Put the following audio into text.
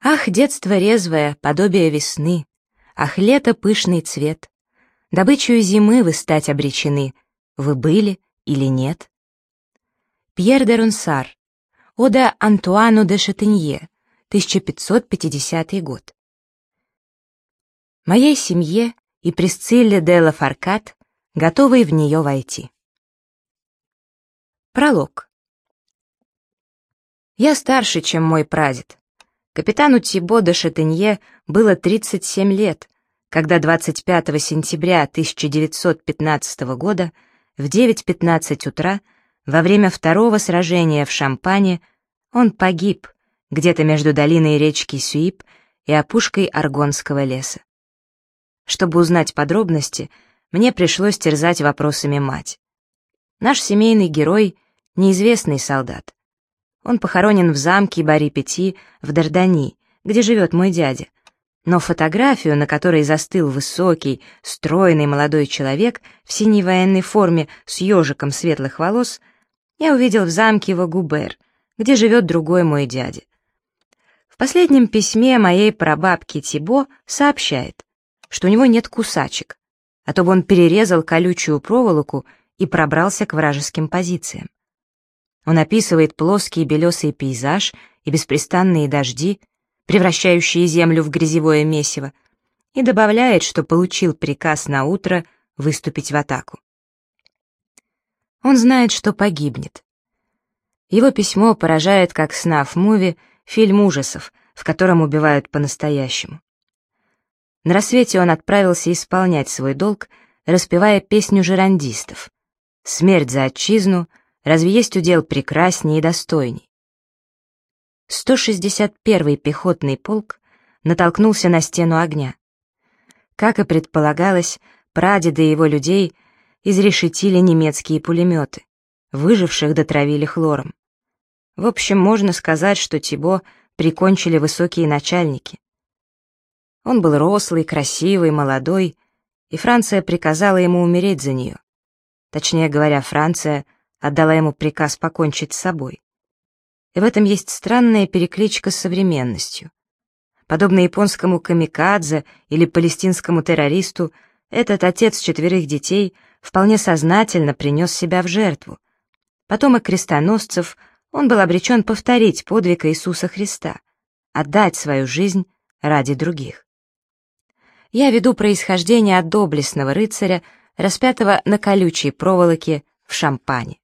Ах, детство резвое, подобие весны, Ах, лето пышный цвет, Добычу зимы вы стать обречены, Вы были или нет? Пьер де Ронсар, Ода Антуану де Шатенье, 1550 год. Моей семье и Присцилле де ла Фаркат, готовой в нее войти. Пролог. Я старше, чем мой прадед. Капитану Тибо де Шатенье было 37 лет, когда 25 сентября 1915 года в 9.15 утра во время второго сражения в Шампане он погиб где-то между долиной речки Сюип и опушкой Аргонского леса. Чтобы узнать подробности, мне пришлось терзать вопросами мать. Наш семейный герой — неизвестный солдат. Он похоронен в замке Бари-Пяти в Дардани, где живет мой дядя. Но фотографию, на которой застыл высокий, стройный молодой человек в синей военной форме с ежиком светлых волос, я увидел в замке Вагубер, где живет другой мой дядя. В последнем письме моей прабабки Тибо сообщает, что у него нет кусачек, а то бы он перерезал колючую проволоку и пробрался к вражеским позициям. Он описывает плоский белесый пейзаж и беспрестанные дожди, превращающие землю в грязевое месиво, и добавляет, что получил приказ на утро выступить в атаку. Он знает, что погибнет. Его письмо поражает как снаф-муви, фильм ужасов, в котором убивают по-настоящему. На рассвете он отправился исполнять свой долг, распевая песню жерандистов «Смерть за отчизну», Разве есть удел прекраснее и достойней? 161-й пехотный полк натолкнулся на стену огня. Как и предполагалось, прадеды его людей изрешетили немецкие пулеметы, выживших дотравили хлором. В общем, можно сказать, что Тибо прикончили высокие начальники. Он был рослый, красивый, молодой, и Франция приказала ему умереть за нее. Точнее говоря, Франция — отдала ему приказ покончить с собой. И в этом есть странная перекличка с современностью. Подобно японскому камикадзе или палестинскому террористу, этот отец четверых детей вполне сознательно принес себя в жертву. Потомок крестоносцев, он был обречен повторить подвиг Иисуса Христа, отдать свою жизнь ради других. Я веду происхождение от доблестного рыцаря, распятого на колючей проволоке в шампане.